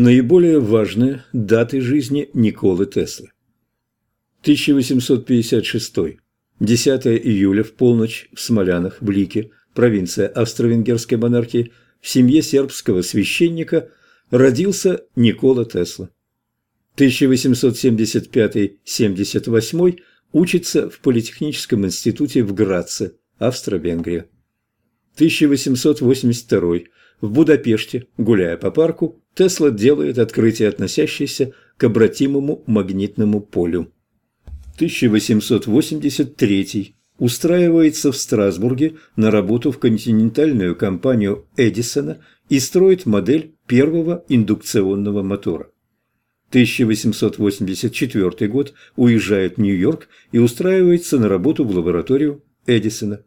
Наиболее важные даты жизни Николы Теслы. 1856. 10 июля в полночь в Смолянах, в Лике, провинция Австро-Венгерской монархии, в семье сербского священника родился Никола Тесла. 1875-78 учится в Политехническом институте в Граце, Австро-Венгрия. 1882 в Будапеште, гуляя по парку, Тесла делает открытие, относящееся к обратимому магнитному полю. 1883 устраивается в Страсбурге на работу в континентальную компанию Эдисона и строит модель первого индукционного мотора. 1884 год уезжает в Нью-Йорк и устраивается на работу в лабораторию Эдисона.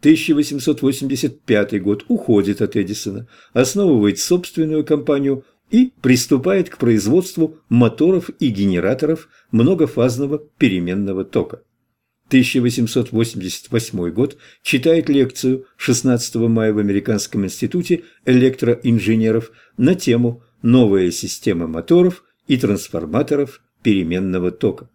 1885 год уходит от Эдисона, основывает собственную компанию и приступает к производству моторов и генераторов многофазного переменного тока. 1888 год читает лекцию 16 мая в Американском институте электроинженеров на тему «Новая система моторов и трансформаторов переменного тока».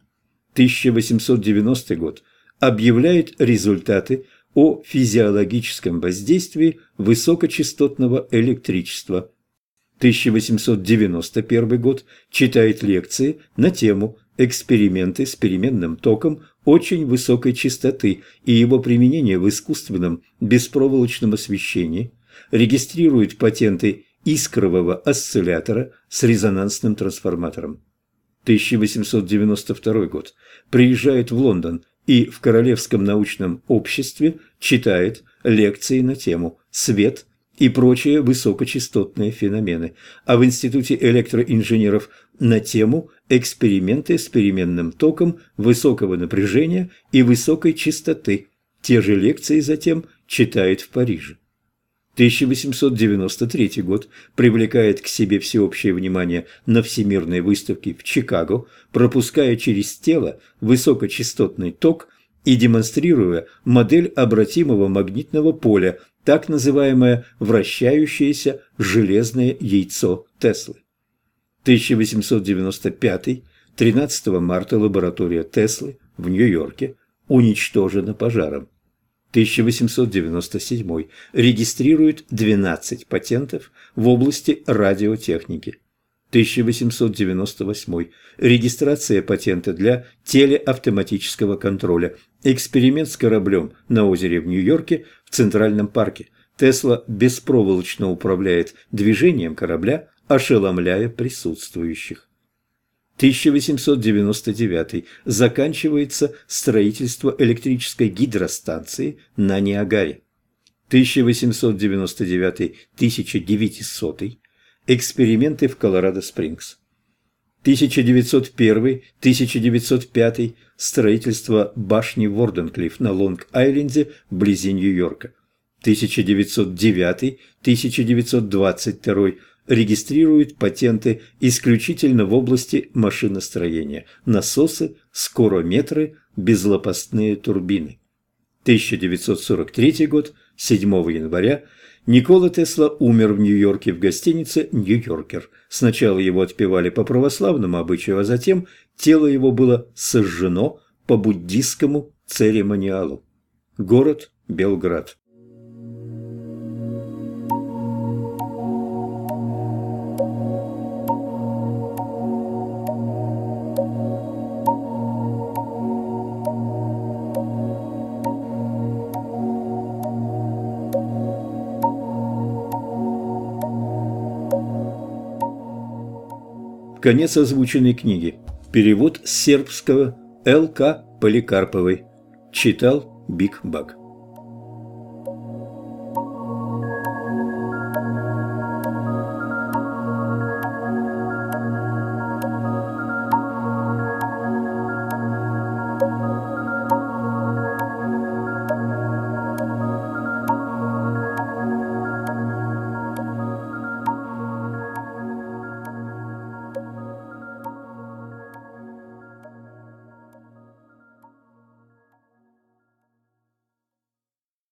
1890 год объявляет результаты о физиологическом воздействии высокочастотного электричества. 1891 год читает лекции на тему «Эксперименты с переменным током очень высокой частоты и его применение в искусственном беспроволочном освещении», регистрирует патенты искрового осциллятора с резонансным трансформатором. 1892 год. Приезжает в Лондон и в Королевском научном обществе читает лекции на тему «Свет и прочие высокочастотные феномены», а в Институте электроинженеров на тему «Эксперименты с переменным током высокого напряжения и высокой частоты». Те же лекции затем читает в Париже. 1893 год привлекает к себе всеобщее внимание на Всемирной выставке в Чикаго, пропуская через тело высокочастотный ток и демонстрируя модель обратимого магнитного поля, так называемое вращающееся железное яйцо Теслы. 1895 13 марта лаборатория Теслы в Нью-Йорке уничтожена пожаром. 1897 регистрирует 12 патентов в области радиотехники. 1898 регистрация патента для телеавтоматического контроля. Эксперимент с кораблем на озере в Нью-Йорке в Центральном парке. Тесла беспроволочно управляет движением корабля, ошеломляя присутствующих. 1899 заканчивается строительство электрической гидростанции на Ниагаре. 1899-1900 эксперименты в Колорадо-Спрингс. 1901-1905 строительство башни Ворденклифф на Лонг-Айленде вблизи Нью-Йорка. 1909-1922 регистрирует патенты исключительно в области машиностроения – насосы, скорометры, безлопастные турбины. 1943 год, 7 января, Никола Тесла умер в Нью-Йорке в гостинице «Нью-Йоркер». Сначала его отпевали по православному обычаю, а затем тело его было сожжено по буддийскому церемониалу. Город Белград. Конец озвученной книги. Перевод с сербского Л.К. Поликарповой. Читал Биг Баг.